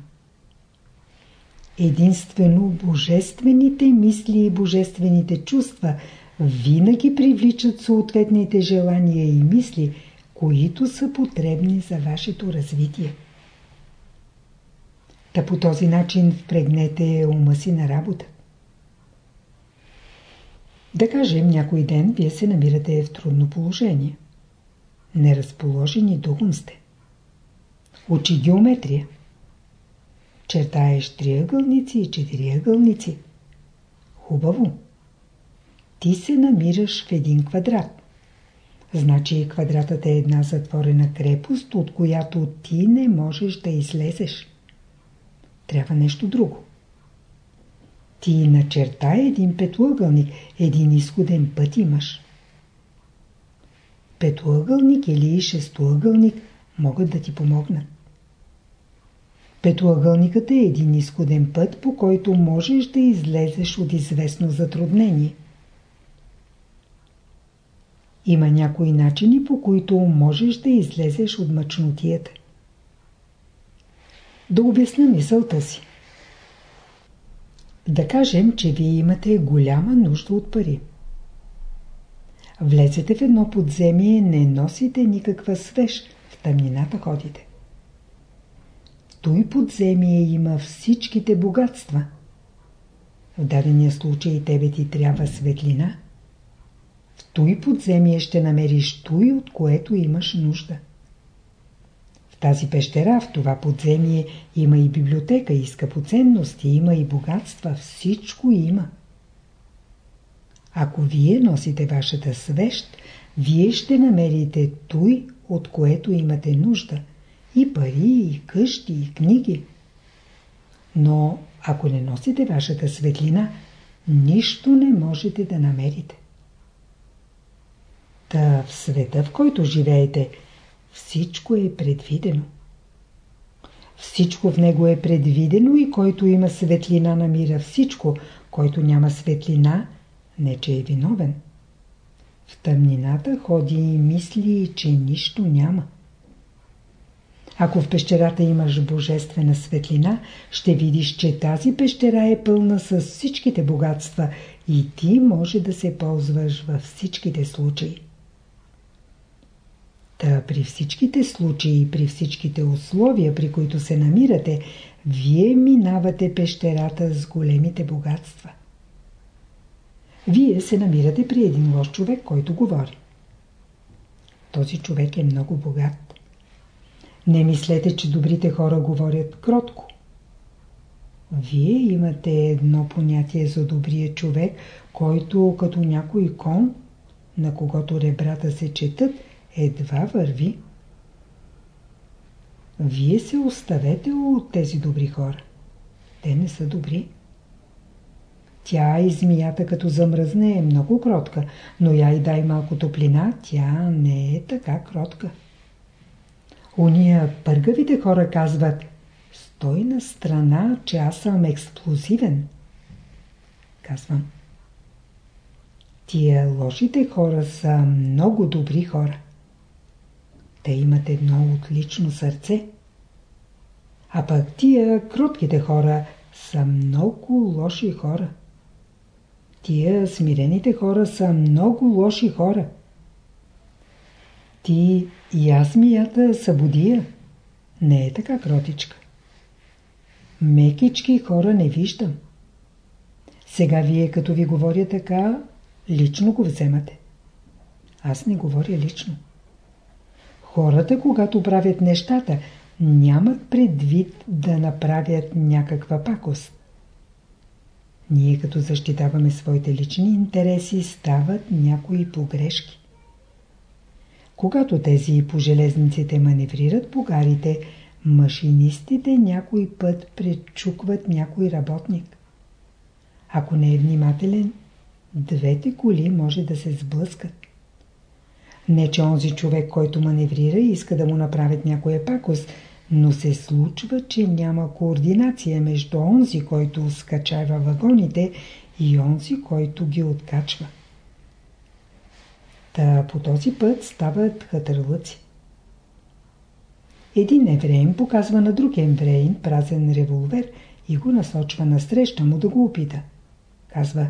Единствено божествените мисли и божествените чувства винаги привличат съответните желания и мисли, които са потребни за вашето развитие. Та по този начин впрегнете ума си на работа. Да кажем, някой ден вие се намирате в трудно положение. Неразположени духом сте. Учи геометрия. Чертаеш триъгълници и четириъгълници. Хубаво. Ти се намираш в един квадрат. Значи квадратът е една затворена крепост, от която ти не можеш да излезеш. Трябва нещо друго. Ти начерта един петлъгълник, един изходен път имаш. Петлъгълник или шестоъгълник могат да ти помогнат. Петлъгълникът е един изходен път, по който можеш да излезеш от известно затруднение. Има някои начини, по които можеш да излезеш от мъчнотията. Да обясня мисълта си. Да кажем, че вие имате голяма нужда от пари. Влезете в едно подземие, не носите никаква свеж, в тъмнината ходите. Той подземие има всичките богатства. В дадения случай тебе ти трябва светлина. В той подземие ще намериш той, от което имаш нужда тази пещера, в това подземие има и библиотека, и скъпоценности, има и богатства, всичко има. Ако вие носите вашата свещ, вие ще намерите той, от което имате нужда. И пари, и къщи, и книги. Но ако не носите вашата светлина, нищо не можете да намерите. Та в света, в който живеете, всичко е предвидено. Всичко в него е предвидено и който има светлина намира всичко, който няма светлина, не че е виновен. В тъмнината ходи и мисли, че нищо няма. Ако в пещерата имаш божествена светлина, ще видиш, че тази пещера е пълна с всичките богатства и ти може да се ползваш във всичките случаи. Та при всичките случаи, при всичките условия, при които се намирате, вие минавате пещерата с големите богатства. Вие се намирате при един лош човек, който говори. Този човек е много богат. Не мислете, че добрите хора говорят кротко. Вие имате едно понятие за добрия човек, който като някой кон, на когото ребрата се четат, едва върви. Вие се оставете от тези добри хора. Те не са добри. Тя и змията като замръзне е много кротка, но я и дай малко топлина, тя не е така кротка. Уния пъргавите хора казват Стой на страна, че аз съм експлозивен. Казвам. Тия лошите хора са много добри хора. Те имат едно отлично сърце. А пък тия кротките хора са много лоши хора. Тия смирените хора са много лоши хора. Ти и аз мията събудия. Не е така кротичка. Мекички хора не виждам. Сега вие като ви говоря така, лично го вземате. Аз не говоря лично. Хората, когато правят нещата, нямат предвид да направят някаква пакост. Ние като защитаваме своите лични интереси, стават някои погрешки. Когато тези по железниците маневрират по гарите, машинистите някой път пречукват някой работник. Ако не е внимателен, двете коли може да се сблъскат. Не, че онзи човек, който маневрира, иска да му направят някоя пакост, но се случва, че няма координация между онзи, който скачава вагоните и онзи, който ги откачва. Та по този път стават хатърлъци. Един евреин показва на друг евреин празен револвер и го насочва насреща му да го опита. Казва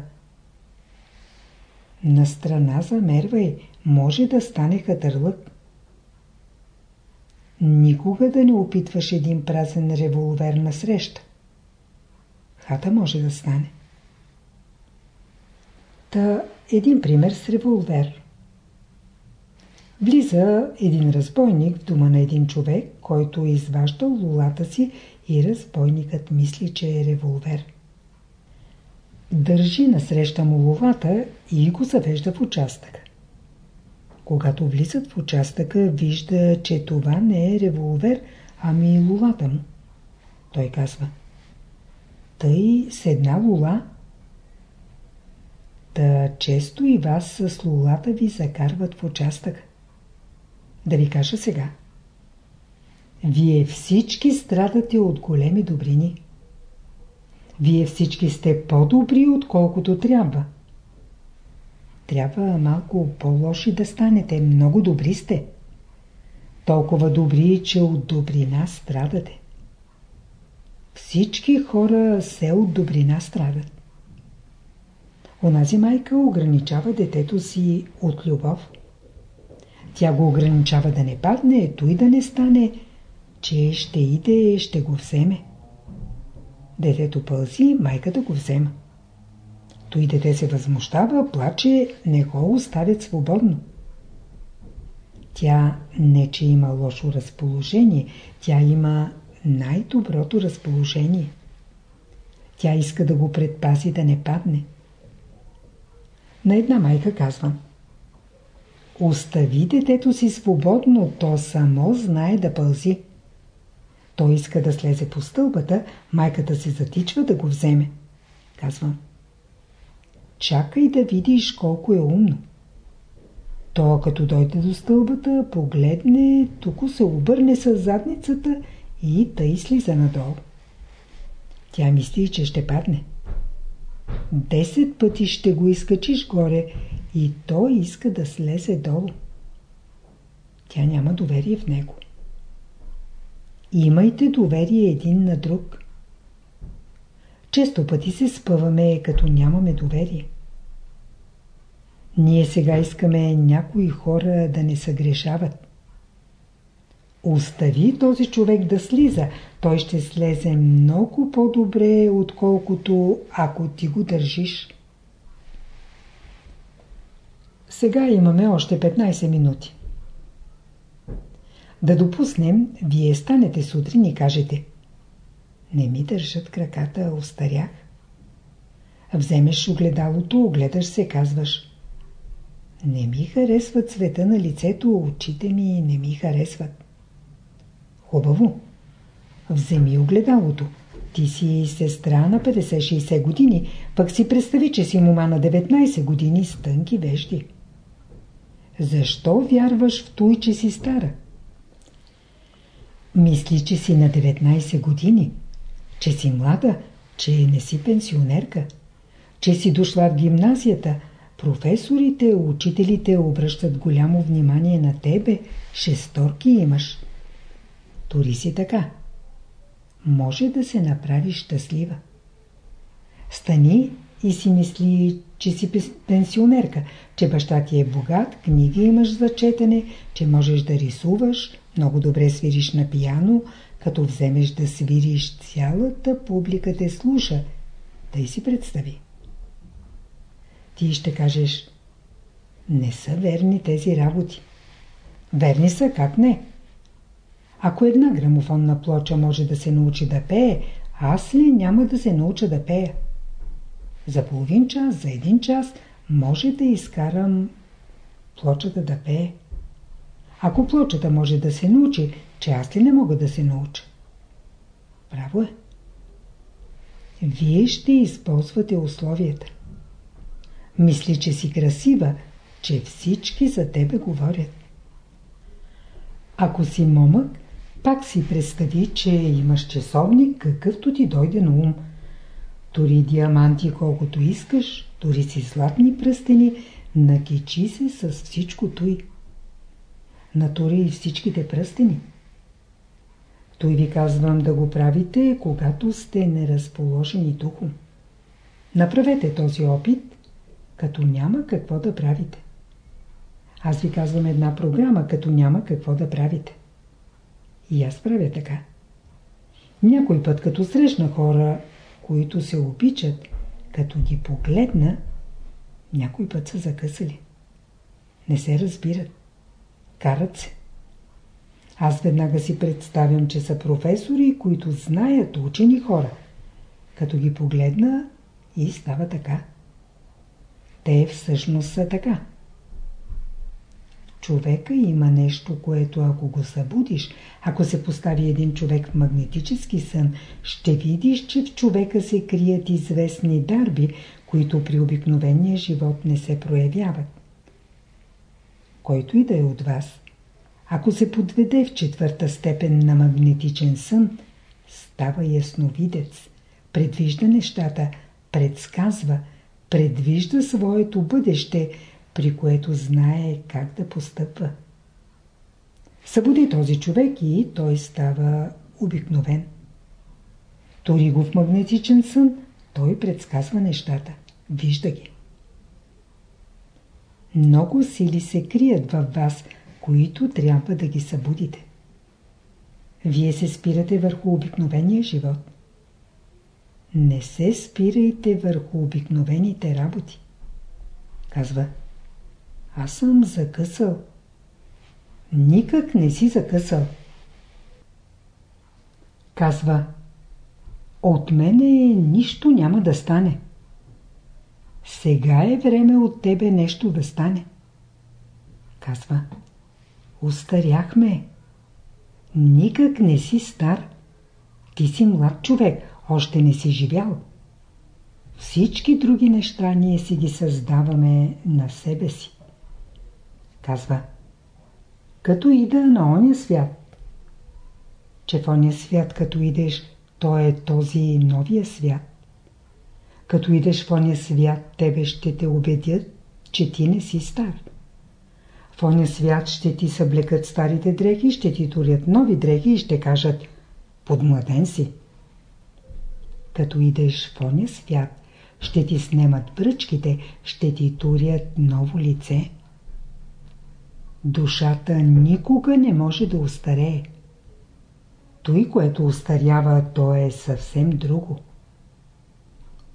На страна замервай, може да стане хатърлък. Никога да не опитваш един празен револвер на среща. Хата може да стане. Та един пример с револвер. Влиза един разбойник в дома на един човек, който изважда лулата си и разбойникът мисли, че е револвер. Държи насреща му лулата и го завежда в участъка. Когато влизат в участъка, вижда, че това не е револвер, ами лулата му. Той казва Тъй с една лула. Та често и вас с лулата ви закарват в участъка. Да ви кажа сега. Вие всички страдате от големи добрини. Вие всички сте по-добри, отколкото трябва. Трябва малко по-лоши да станете. Много добри сте. Толкова добри, че от добрина страдате. Всички хора се от добрина страдат. Онази майка ограничава детето си от любов. Тя го ограничава да не падне, той да не стане, че ще иде, ще го вземе. Детето пълзи, майката го взема. Той дете се възмущава, плаче, не го оставят свободно. Тя не, че има лошо разположение, тя има най-доброто разположение. Тя иска да го предпази да не падне. На една майка казвам Остави детето си свободно, то само знае да пълзи. Той иска да слезе по стълбата, майката се затичва да го вземе. Казвам. Чакай да видиш колко е умно. То като дойде до стълбата, погледне, тук се обърне с задницата и тъй слиза надолу. Тя мисли, че ще падне. Десет пъти ще го изкачиш горе и той иска да слезе долу. Тя няма доверие в него. Имайте доверие един на друг. Често пъти се спъваме, като нямаме доверие. Ние сега искаме някои хора да не съгрешават. Остави този човек да слиза. Той ще слезе много по-добре, отколкото ако ти го държиш. Сега имаме още 15 минути. Да допуснем, вие станете сутрин и кажете Не ми държат краката, остарях. Вземеш огледалото, огледаш се, казваш Не ми харесва цвета на лицето, очите ми не ми харесват. Хубаво. Вземи огледалото. Ти си сестра на 50-60 години, пък си представи, че си мума на 19 години с тънки вежди. Защо вярваш в той, че си стара? Мисли, че си на 19 години, че си млада, че не си пенсионерка, че си дошла в гимназията, професорите, учителите обръщат голямо внимание на тебе, шесторки имаш. Тори си така. Може да се направи щастлива. Стани и си мисли, че си пенсионерка, че баща ти е богат, книги имаш за четене, че можеш да рисуваш, много добре свириш на пияно, като вземеш да свириш, цялата публика те слуша. Тъй си представи. Ти ще кажеш, не са верни тези работи. Верни са, как не? Ако една грамофонна плоча може да се научи да пее, аз ли няма да се науча да пея? За половин час, за един час може да изкарам плочата да пее. Ако плочата може да се научи, че аз ли не мога да се науча? Право е. Вие ще използвате условията. Мисли, че си красива, че всички за тебе говорят. Ако си момък, пак си представи, че имаш часовник, какъвто ти дойде на ум. Дори диаманти колкото искаш, дори си златни пръстени, накичи се с всичко той. Натури и всичките пръстени. Той ви казвам да го правите, когато сте неразположени духом. Направете този опит, като няма какво да правите. Аз ви казвам една програма, като няма какво да правите. И аз правя така. Някой път, като срещна хора, които се обичат, като ги погледна, някой път са закъсали. Не се разбират. Карат се. Аз веднага си представям, че са професори, които знаят учени хора. Като ги погледна и става така. Те всъщност са така. Човека има нещо, което ако го събудиш, ако се постави един човек в магнетически сън, ще видиш, че в човека се крият известни дарби, които при обикновения живот не се проявяват. Който и да е от вас, ако се подведе в четвърта степен на магнетичен сън, става ясновидец, предвижда нещата, предсказва, предвижда своето бъдеще, при което знае как да постъпва. Събуди този човек и той става обикновен. Тори го в магнетичен сън, той предсказва нещата, вижда ги. Много сили се крият във вас, които трябва да ги събудите. Вие се спирате върху обикновения живот. Не се спирайте върху обикновените работи. Казва, аз съм закъсал. Никак не си закъсал. Казва, от мене нищо няма да стане. Сега е време от тебе нещо да стане. Казва, устаряхме. Никак не си стар. Ти си млад човек, още не си живял. Всички други неща ние си ги създаваме на себе си. Казва, като ида на оня свят. Че в оня свят, като идеш, то е този новия свят. Като идеш в оня свят, тебе ще те убедят, че ти не си стар. В оня свят ще ти съблекат старите дрехи, ще ти турят нови дрехи и ще кажат «Подмладен си». Като идеш в оня свят, ще ти снемат бръчките, ще ти турят ново лице. Душата никога не може да устарее. Той, което устарява, то е съвсем друго.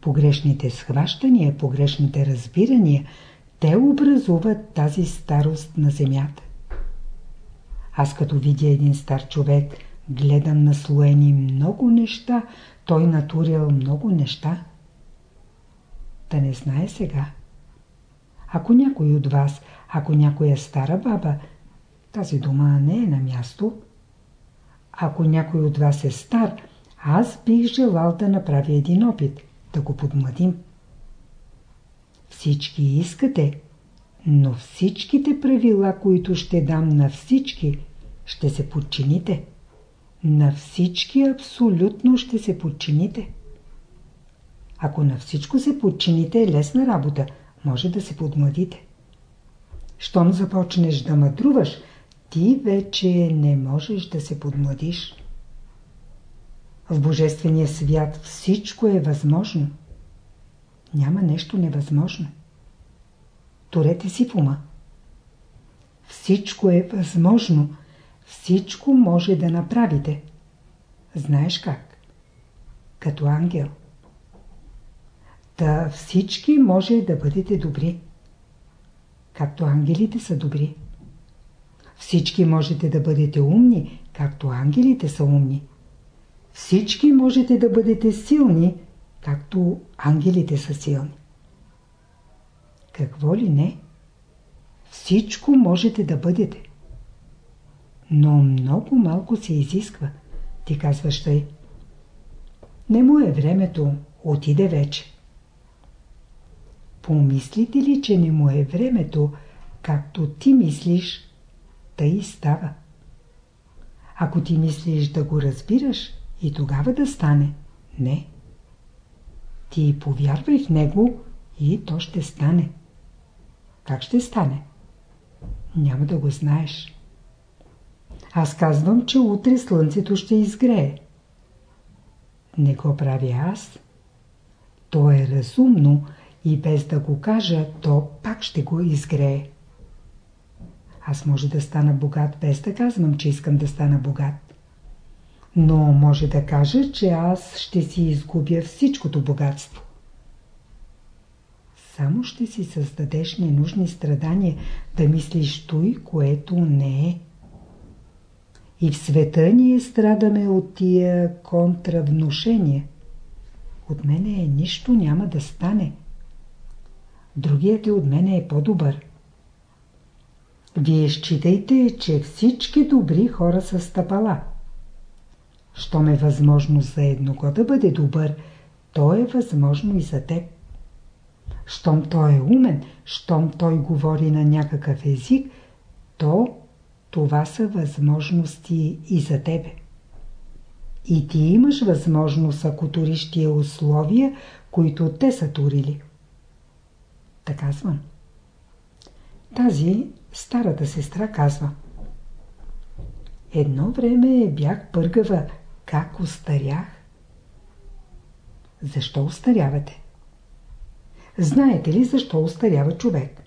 Погрешните схващания, погрешните разбирания – те образуват тази старост на земята. Аз като видя един стар човек, гледам наслоени много неща, той натурил много неща. Да не знае сега. Ако някой от вас, ако някоя стара баба, тази дума не е на място, ако някой от вас е стар, аз бих желал да направя един опит, да го подмладим. Всички искате, но всичките правила, които ще дам на всички, ще се подчините. На всички абсолютно ще се подчините. Ако на всичко се подчините, е лесна работа, може да се подмладите. Щом започнеш да мъдруваш, ти вече не можеш да се подмладиш. В Божествения свят всичко е възможно. Няма нещо невъзможно. Турете си в ума. Всичко е възможно. Всичко може да направите. Знаеш как? Като ангел. Та всички може да бъдете добри. Както ангелите са добри. Всички можете да бъдете умни, както ангелите са умни. Всички можете да бъдете силни, както ангелите са силни. Какво ли не? Всичко можете да бъдете. но много малко се изисква. Ти казваш тъй. Не му е времето, отиде вече. Помислите ли, че не му е времето, както ти мислиш, тъй става. Ако ти мислиш да го разбираш и тогава да стане, не. Ти повярвай в него и то ще стане. Как ще стане? Няма да го знаеш. Аз казвам, че утре слънцето ще изгрее. Не го правя аз. То е разумно и без да го кажа, то пак ще го изгрее. Аз може да стана богат без да казвам, че искам да стана богат. Но може да кажа, че аз ще си изгубя всичкото богатство. Само ще си създадеш ненужни страдания да мислиш той, което не е. И в света ние страдаме от тия контравнушения. От мене нищо няма да стане. Другият ли от мене е по-добър. Вие считайте, че всички добри хора са стъпала. Щом е възможно за едного да бъде добър, то е възможно и за теб. Щом той е умен, щом той говори на някакъв език, то това са възможности и за тебе. И ти имаш възможност, ако туриш тия условия, които те са турили. Така казвам. Тази старата сестра казва. Едно време бях пъргава, как устарях. Защо устарявате? Знаете ли защо устарява човек?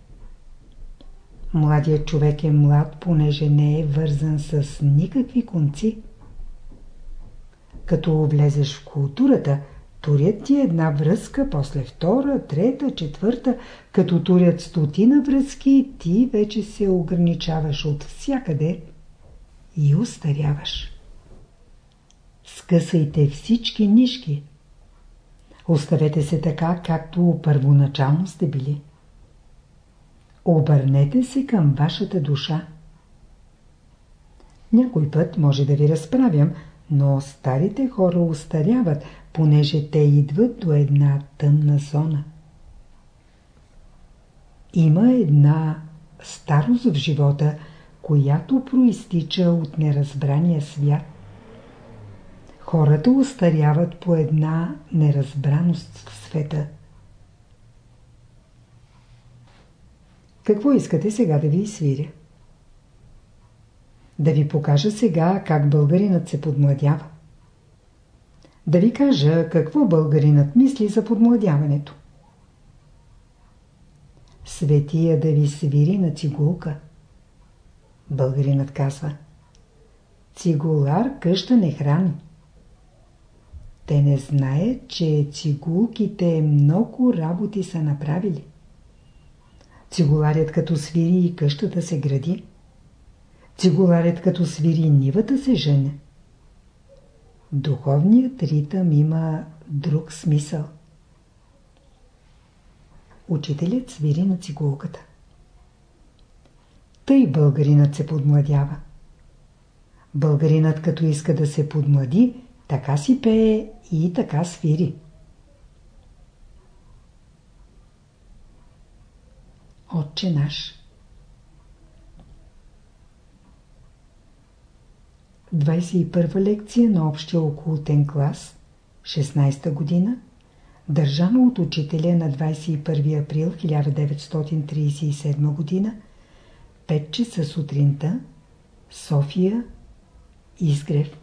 Младият човек е млад, понеже не е вързан с никакви конци. Като влезеш в културата, турят ти една връзка, после втора, трета, четвърта. Като турят стотина връзки, ти вече се ограничаваш от всякъде и устаряваш. Скъсайте всички нишки. Оставете се така, както първоначално сте били. Обърнете се към вашата душа. Някой път може да ви разправям, но старите хора устаряват, понеже те идват до една тъмна зона. Има една старост в живота, която проистича от неразбрания свят. Хората устаряват по една неразбраност в света. Какво искате сега да ви свиря? Да ви покажа сега как българинът се подмладява. Да ви кажа какво българинът мисли за подмладяването. Светия да ви свири на цигулка. Българинът казва Цигулар къща не храни. Те не знаят, че цигулките много работи са направили. Цигуларят като свири и къщата се гради. Цигуларят като свири нивата се жене. Духовният ритъм има друг смисъл. Учителят свири на цигулката. Тъй българинът се подмладява. Българинът като иска да се подмлади, така си пее и така свири. Отче наш 21 лекция на общия окултен клас 16 година държано от учителя на 21 април 1937 година 5 часа сутринта София Изгрев